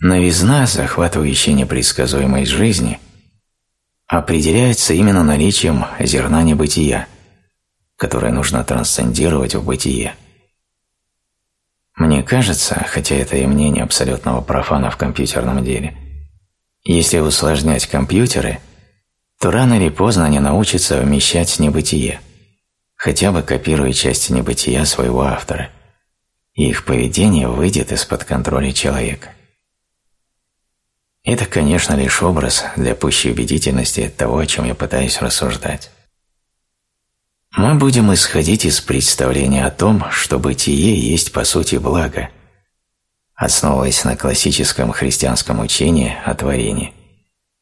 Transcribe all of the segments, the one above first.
Новизна, захватывающая непредсказуемость жизни, определяется именно наличием зерна небытия, которое нужно трансцендировать в бытие. Мне кажется, хотя это и мнение абсолютного профана в компьютерном деле, если усложнять компьютеры, то рано или поздно они научатся вмещать небытие, хотя бы копируя части небытия своего автора, и их поведение выйдет из-под контроля человека. Это, конечно, лишь образ для пущей убедительности того, о чем я пытаюсь рассуждать. Мы будем исходить из представления о том, что бытие есть по сути благо, основываясь на классическом христианском учении о творении.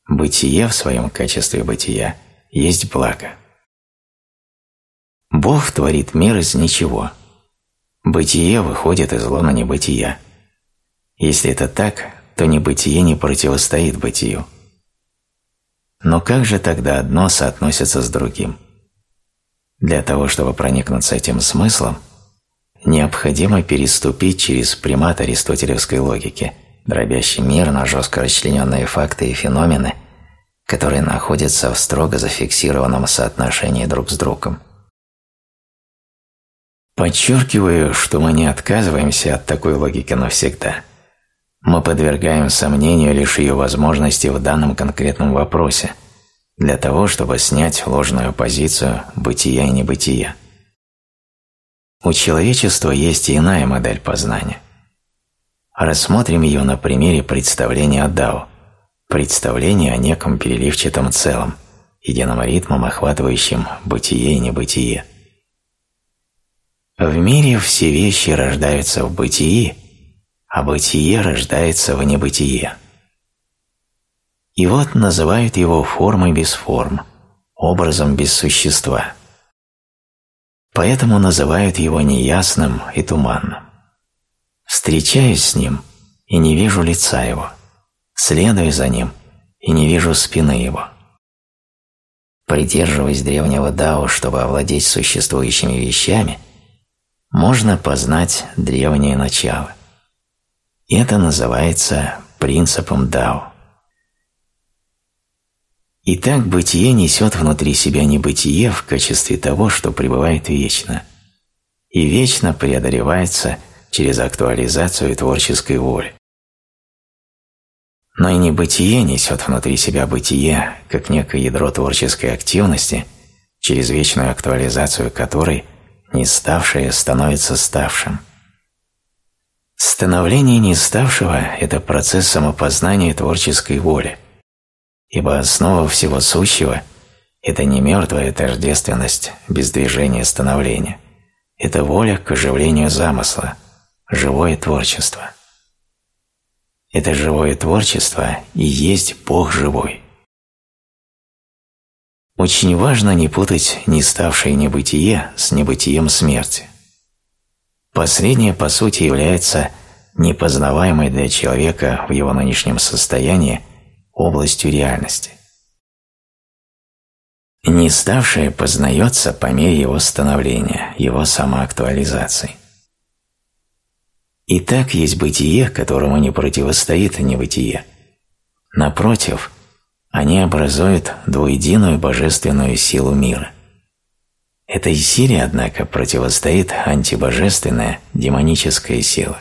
Бытие в своем качестве бытия есть благо. Бог творит мир из ничего. Бытие выходит из лона небытия. Если это так, то небытие не противостоит бытию. Но как же тогда одно соотносится с другим? Для того, чтобы проникнуться этим смыслом, необходимо переступить через примат аристотелевской логики, дробящий мир на жестко расчлененные факты и феномены, которые находятся в строго зафиксированном соотношении друг с другом. Подчеркиваю, что мы не отказываемся от такой логики навсегда – мы подвергаем сомнению лишь ее возможности в данном конкретном вопросе, для того, чтобы снять ложную позицию бытия и небытия. У человечества есть иная модель познания. Рассмотрим ее на примере представления о Дао, представления о неком переливчатом целом, единым ритмом, охватывающим бытие и небытие. В мире все вещи рождаются в бытии а бытие рождается в небытие. И вот называют его формой без форм, образом без существа. Поэтому называют его неясным и туманным. Встречаюсь с ним и не вижу лица его, следую за ним и не вижу спины его. Придерживаясь древнего Дао, чтобы овладеть существующими вещами, можно познать древнее начало. Это называется принципом Дао. Итак, бытие несет внутри себя небытие в качестве того, что пребывает вечно, и вечно преодолевается через актуализацию творческой воли. Но и небытие несет внутри себя бытие, как некое ядро творческой активности, через вечную актуализацию которой не ставшее становится ставшим – Становление неставшего – это процесс самопознания творческой воли, ибо основа всего сущего – это не мертвая тождественность без движения становления, это воля к оживлению замысла, живое творчество. Это живое творчество и есть Бог живой. Очень важно не путать неставшее небытие с небытием смерти – Последнее, по сути, является непознаваемой для человека в его нынешнем состоянии областью реальности. Не ставшее познается по мере его становления, его самоактуализации. И так есть бытие, которому не противостоит небытие. Напротив, они образуют двуединую божественную силу мира. Этой силе, однако, противостоит антибожественная демоническая сила.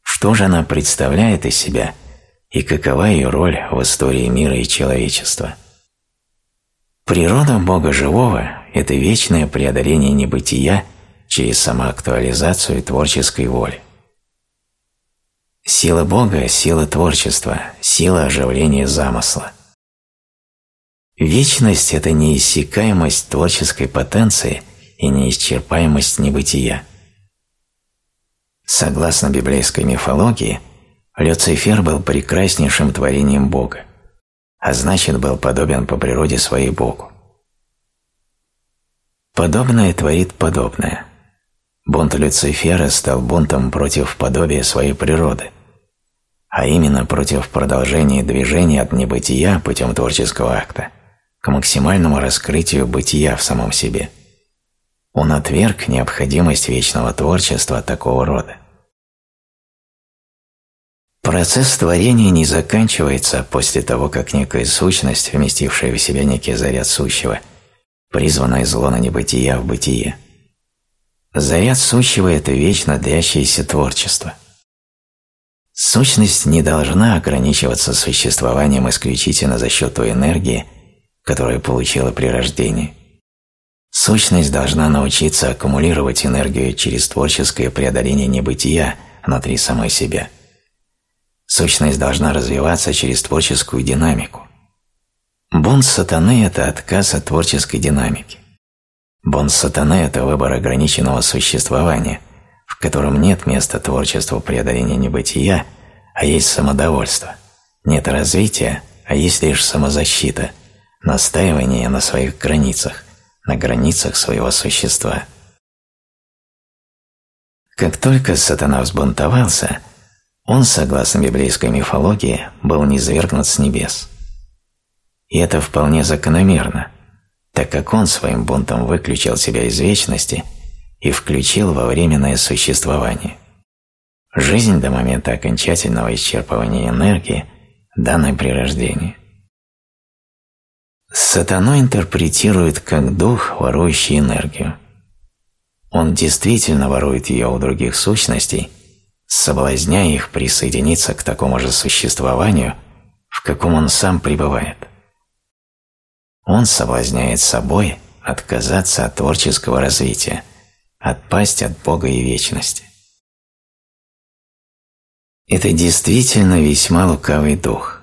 Что же она представляет из себя и какова ее роль в истории мира и человечества? Природа Бога Живого – это вечное преодоление небытия через самоактуализацию творческой воли. Сила Бога – сила творчества, сила оживления замысла – Вечность – это неиссякаемость творческой потенции и неисчерпаемость небытия. Согласно библейской мифологии, Люцифер был прекраснейшим творением Бога, а значит был подобен по природе своей Богу. Подобное творит подобное. Бунт Люцифера стал бунтом против подобия своей природы, а именно против продолжения движения от небытия путем творческого акта – к максимальному раскрытию бытия в самом себе. Он отверг необходимость вечного творчества такого рода. Процесс творения не заканчивается после того, как некая сущность, вместившая в себя некий заряд сущего, призвана из лона небытия в бытие. Заряд сущего – это вечно длящееся творчество. Сущность не должна ограничиваться существованием исключительно за счет той энергии, которую получила при рождении. Сущность должна научиться аккумулировать энергию через творческое преодоление небытия внутри самой себя. Сущность должна развиваться через творческую динамику. Бунт сатаны – это отказ от творческой динамики. Бунт сатаны – это выбор ограниченного существования, в котором нет места творчеству преодоления небытия, а есть самодовольство. Нет развития, а есть лишь самозащита, настаивание на своих границах, на границах своего существа. Как только сатана взбунтовался, он, согласно библейской мифологии, был низвергнут с небес. И это вполне закономерно, так как он своим бунтом выключил себя из вечности и включил во временное существование. Жизнь до момента окончательного исчерпывания энергии, данной при рождении. Сатану интерпретирует как дух, ворующий энергию. Он действительно ворует ее у других сущностей, соблазняя их присоединиться к такому же существованию, в каком он сам пребывает. Он соблазняет собой отказаться от творческого развития, отпасть от Бога и вечности. Это действительно весьма лукавый дух,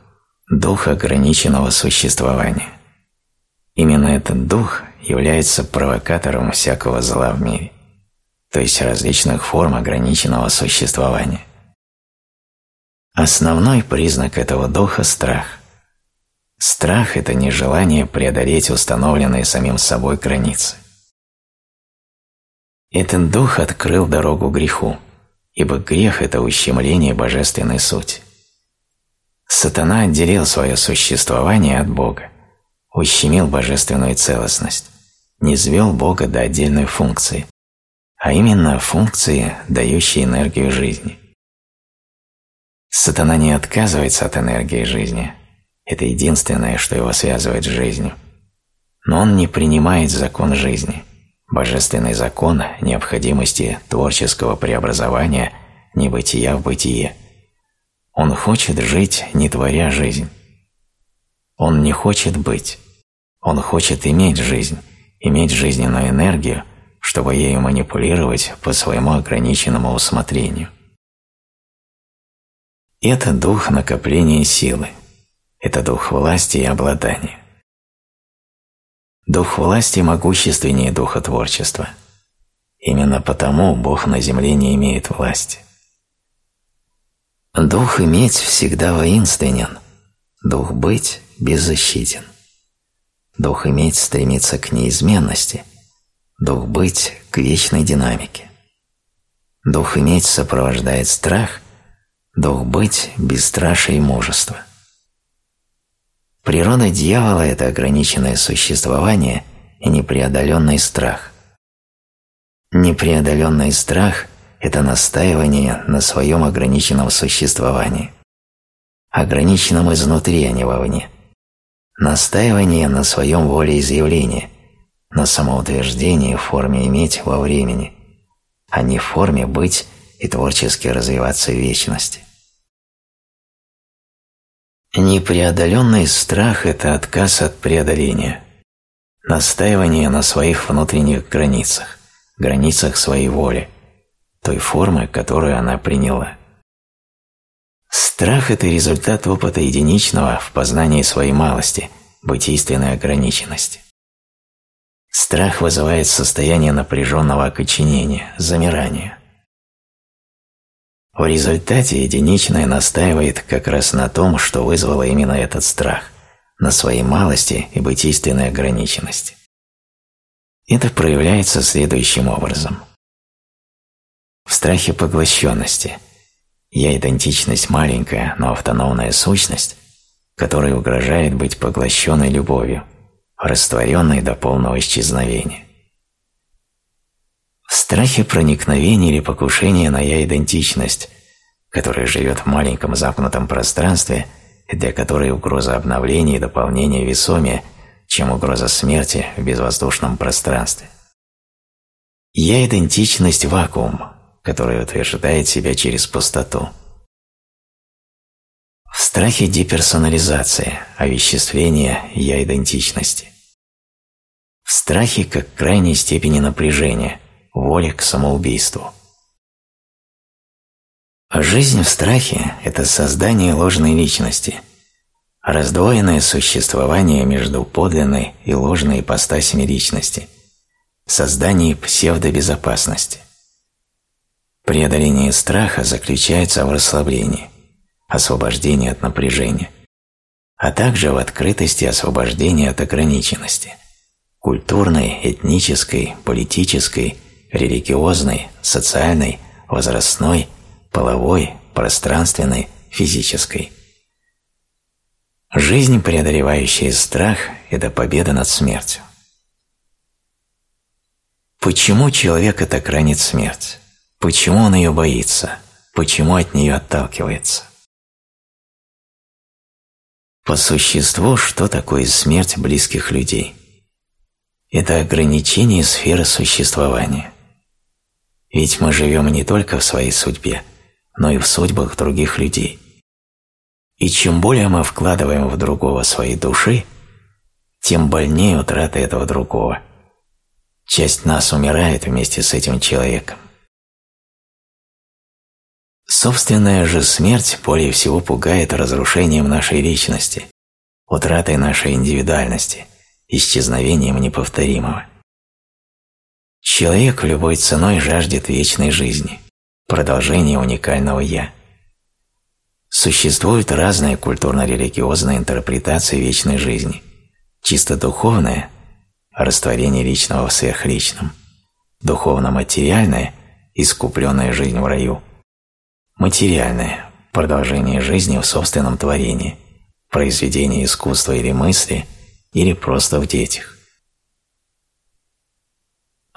дух ограниченного существования. Именно этот дух является провокатором всякого зла в мире, то есть различных форм ограниченного существования. Основной признак этого духа – страх. Страх – это нежелание преодолеть установленные самим собой границы. Этот дух открыл дорогу греху, ибо грех – это ущемление божественной сути. Сатана отделил свое существование от Бога ущемил божественную целостность, не свел Бога до отдельной функции, а именно функции, дающей энергию жизни. Сатана не отказывается от энергии жизни, это единственное, что его связывает с жизнью, но он не принимает закон жизни, божественный закон необходимости творческого преобразования небытия в бытие. Он хочет жить, не творя жизнь. Он не хочет быть. Он хочет иметь жизнь, иметь жизненную энергию, чтобы ею манипулировать по своему ограниченному усмотрению. Это дух накопления силы. Это дух власти и обладания. Дух власти могущественнее духа творчества. Именно потому Бог на земле не имеет власти. Дух иметь всегда воинственен, дух быть беззащитен. Дух иметь стремится к неизменности, дух быть к вечной динамике. Дух иметь сопровождает страх, дух быть – бесстрашие и мужество. Природа дьявола – это ограниченное существование и непреодоленный страх. Непреодоленный страх – это настаивание на своем ограниченном существовании, ограниченном изнутри, а не вовне – настаивание на своем волеизъявлении, на самоутверждении в форме иметь во времени, а не в форме быть и творчески развиваться в вечности. Непреодоленный страх – это отказ от преодоления, настаивание на своих внутренних границах, границах своей воли, той формы, которую она приняла. Страх – это результат опыта единичного в познании своей малости, бытийственной ограниченности. Страх вызывает состояние напряженного окоченения, замирания. В результате единичное настаивает как раз на том, что вызвало именно этот страх, на своей малости и бытийственной ограниченности. Это проявляется следующим образом. В страхе поглощенности – я идентичность маленькая, но автономная сущность, которая угрожает быть поглощенной любовью, растворенной до полного исчезновения. В страхе проникновения или покушения на я-идентичность которая живет в маленьком замкнутом пространстве для которой угроза обновления и дополнения весомее, чем угроза смерти в безвоздушном пространстве. Я – идентичность вакуум, который утверждает себя через пустоту. В страхе деперсонализация, овеществление «я-идентичности». В страхе как крайней степени напряжения, воля к самоубийству. Жизнь в страхе – это создание ложной личности, раздвоенное существование между подлинной и ложной ипостасями личности, создание псевдобезопасности. Преодоление страха заключается в расслаблении, освобождении от напряжения, а также в открытости освобождения от ограниченности – культурной, этнической, политической, религиозной, социальной, возрастной, половой, пространственной, физической. Жизнь, преодолевающая страх – это победа над смертью. Почему человека так ранит смерть? Почему он ее боится? Почему от нее отталкивается? По существу, что такое смерть близких людей? это ограничение сферы существования. Ведь мы живем не только в своей судьбе, но и в судьбах других людей. И чем более мы вкладываем в другого своей души, тем больнее утрата этого другого. Часть нас умирает вместе с этим человеком. Собственная же смерть более всего пугает разрушением нашей личности, утратой нашей индивидуальности – исчезновением неповторимого. Человек любой ценой жаждет вечной жизни, продолжения уникального «я». Существуют разные культурно-религиозные интерпретации вечной жизни. Чисто духовная – растворение личного в сверхличном, духовно-материальная – искупленная жизнь в раю, материальная – продолжение жизни в собственном творении, произведение искусства или мысли – или просто в детях.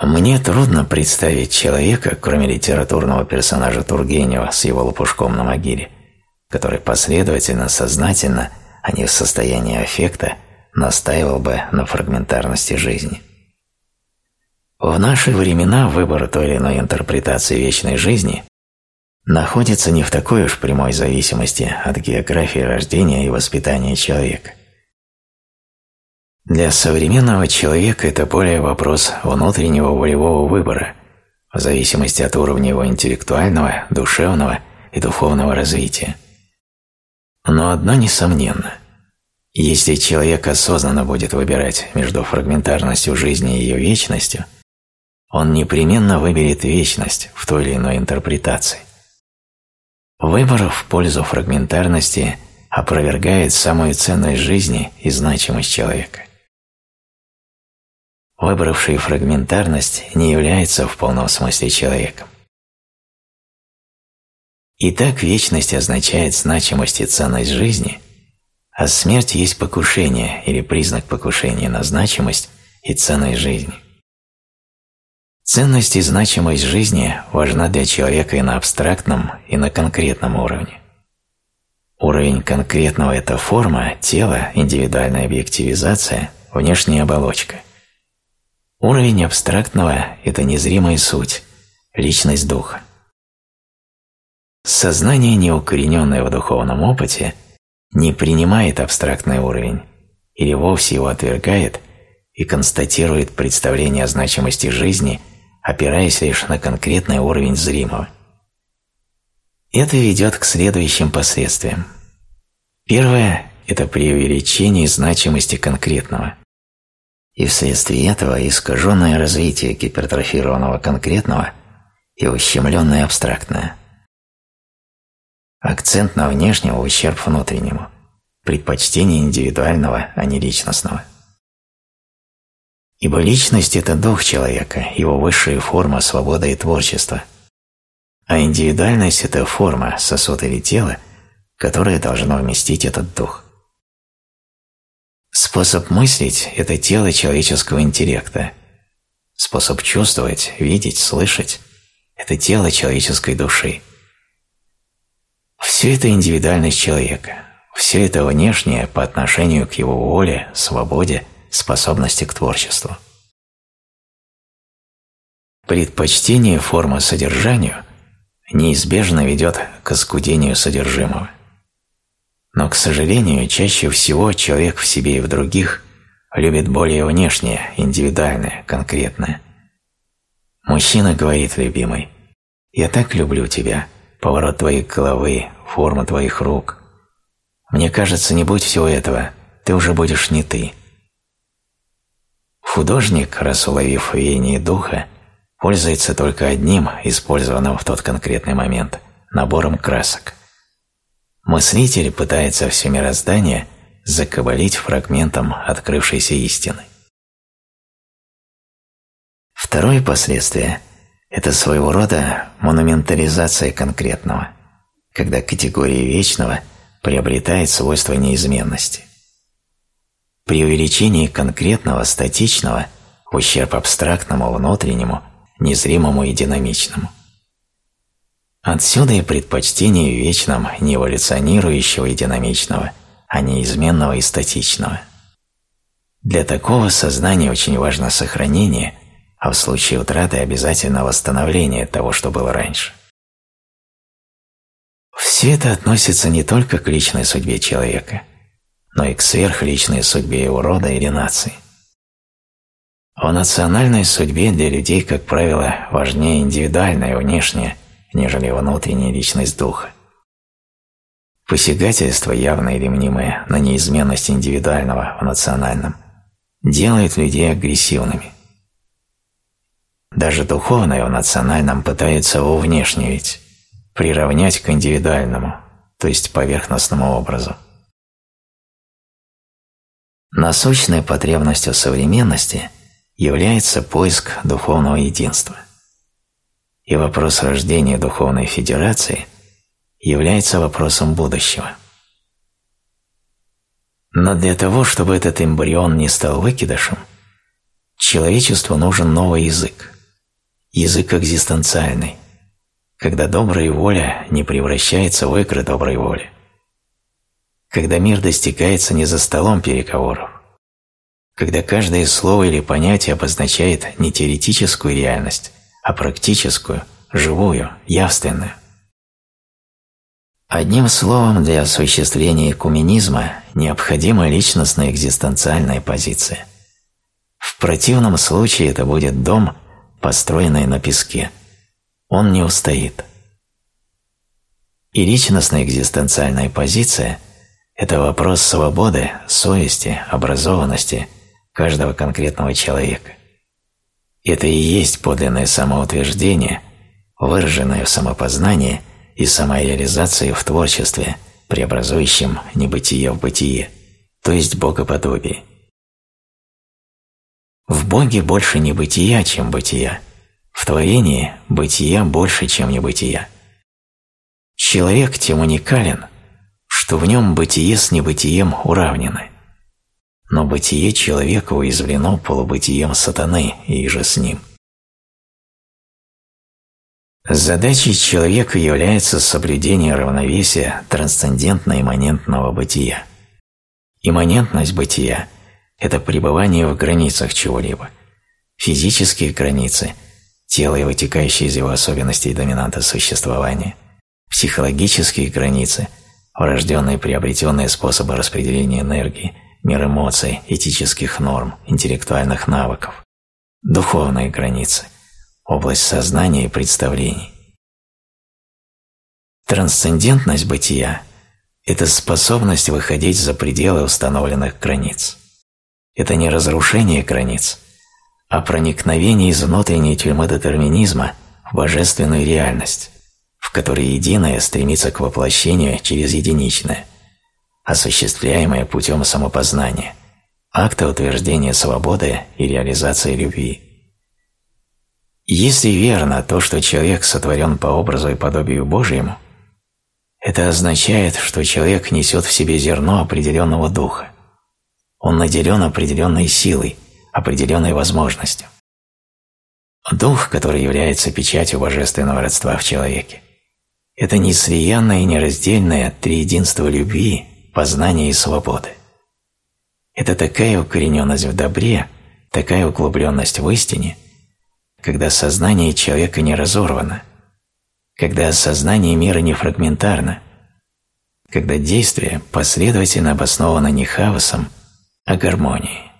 Мне трудно представить человека, кроме литературного персонажа Тургенева с его лопушком на могиле, который последовательно, сознательно, а не в состоянии аффекта, настаивал бы на фрагментарности жизни. В наши времена выбор той или иной интерпретации вечной жизни находится не в такой уж прямой зависимости от географии рождения и воспитания человека – для современного человека это более вопрос внутреннего волевого выбора, в зависимости от уровня его интеллектуального, душевного и духовного развития. Но одно несомненно. Если человек осознанно будет выбирать между фрагментарностью жизни и ее вечностью, он непременно выберет вечность в той или иной интерпретации. Выбор в пользу фрагментарности опровергает самую ценность жизни и значимость человека выбравший фрагментарность, не является в полном смысле человеком. Итак, вечность означает значимость и ценность жизни, а смерть есть покушение или признак покушения на значимость и ценность жизни. Ценность и значимость жизни важна для человека и на абстрактном, и на конкретном уровне. Уровень конкретного – это форма, тело, индивидуальная объективизация, внешняя оболочка – Уровень абстрактного – это незримая суть, личность духа. Сознание, неукорененное в духовном опыте, не принимает абстрактный уровень или вовсе его отвергает и констатирует представление о значимости жизни, опираясь лишь на конкретный уровень зримого. Это ведет к следующим последствиям. Первое – это преувеличение значимости конкретного – и вследствие этого искаженное развитие гипертрофированного конкретного и ущемленное абстрактное. Акцент на внешнем ущерб внутреннему, предпочтение индивидуального, а не личностного. Ибо личность – это дух человека, его высшая форма свободы и творчества, а индивидуальность – это форма, сосуд или тело, которое должно вместить этот дух. Способ мыслить – это тело человеческого интеллекта. Способ чувствовать, видеть, слышать – это тело человеческой души. Все это индивидуальность человека, все это внешнее по отношению к его воле, свободе, способности к творчеству. Предпочтение формы содержанию неизбежно ведет к оскудению содержимого. Но, к сожалению, чаще всего человек в себе и в других любит более внешнее, индивидуальное, конкретное. Мужчина говорит любимой «Я так люблю тебя, поворот твоей головы, форма твоих рук. Мне кажется, не будь всего этого, ты уже будешь не ты». Художник, раз уловив веяние духа, пользуется только одним, использованным в тот конкретный момент, набором красок – мыслитель пытается все мироздание закабалить фрагментом открывшейся истины. Второе последствие – это своего рода монументализация конкретного, когда категория вечного приобретает свойство неизменности. При увеличении конкретного статичного в ущерб абстрактному внутреннему, незримому и динамичному – Отсюда и предпочтение вечном не эволюционирующего и динамичного, а неизменного и статичного. Для такого сознания очень важно сохранение, а в случае утраты обязательно восстановление того, что было раньше. Все это относится не только к личной судьбе человека, но и к сверхличной судьбе его рода или нации. В национальной судьбе для людей, как правило, важнее индивидуальное, внешнее – нежели внутренняя личность духа. Посягательство, явное или мнимое, на неизменность индивидуального в национальном, делает людей агрессивными. Даже духовное в национальном пытается увнешнивить, приравнять к индивидуальному, то есть поверхностному образу. Насущной потребностью современности является поиск духовного единства. И вопрос рождения Духовной Федерации является вопросом будущего. Но для того, чтобы этот эмбрион не стал выкидышем, человечеству нужен новый язык, язык экзистенциальный, когда добрая воля не превращается в игры доброй воли, когда мир достигается не за столом переговоров, когда каждое слово или понятие обозначает не теоретическую реальность, а практическую, живую, явственную. Одним словом, для осуществления экуменизма необходима личностная экзистенциальная позиция. В противном случае это будет дом, построенный на песке. Он не устоит. И личностная экзистенциальная позиция – это вопрос свободы, совести, образованности каждого конкретного человека – это и есть подлинное самоутверждение, выраженное в самопознании и самореализации в творчестве, преобразующем небытие в бытие, то есть богоподобие. В Боге больше небытия, чем бытия. В творении бытия больше, чем небытия. Человек тем уникален, что в нем бытие с небытием уравнены но бытие человека уязвлено полубытием сатаны и же с ним. Задачей человека является соблюдение равновесия трансцендентно-имманентного бытия. Имманентность бытия – это пребывание в границах чего-либо. Физические границы – тело и вытекающие из его особенностей доминанты существования. Психологические границы – врожденные приобретенные способы распределения энергии – мир эмоций, этических норм, интеллектуальных навыков, духовные границы, область сознания и представлений. Трансцендентность бытия – это способность выходить за пределы установленных границ. Это не разрушение границ, а проникновение из внутренней тюрьмы детерминизма в божественную реальность, в которой единое стремится к воплощению через единичное – осуществляемое путем самопознания, акта утверждения свободы и реализации любви. Если верно то, что человек сотворен по образу и подобию Божьему, это означает, что человек несет в себе зерно определенного духа. Он наделен определенной силой, определенной возможностью. Дух, который является печатью божественного родства в человеке, – это неслиянное и нераздельное триединство любви, познания и свободы. Это такая укорененность в добре, такая углубленность в истине, когда сознание человека не разорвано, когда сознание мира не фрагментарно, когда действие последовательно обосновано не хаосом, а гармонией.